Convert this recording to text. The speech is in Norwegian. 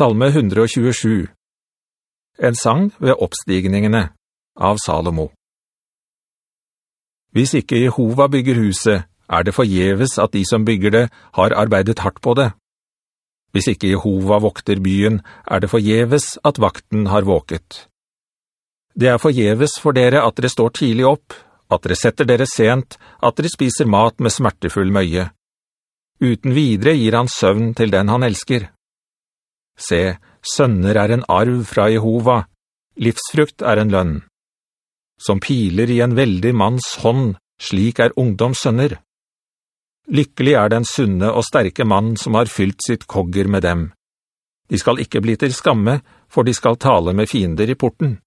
Salme 127 En sang ved oppstigningene av Salomo Hvis ikke Jehova bygger huset, er det forjeves at de som bygger det har arbeidet hardt på det. Hvis ikke Jehova vokter byen, er det forjeves at vakten har våket. Det er forjeves for dere at dere står tidlig opp, at dere setter dere sent, at dere spiser mat med smertefull møye. Uten videre gir han søvn til den han elsker. Se, sønner er en arv fra Jehova, livsfrukt er en lønn. Som piler i en veldig manns hånd, slik er ungdoms sønner. Lykkelig er den sunne og sterke mann som har fylt sitt kogger med dem. De skal ikke bli til skamme, for de skal tale med fiender i porten.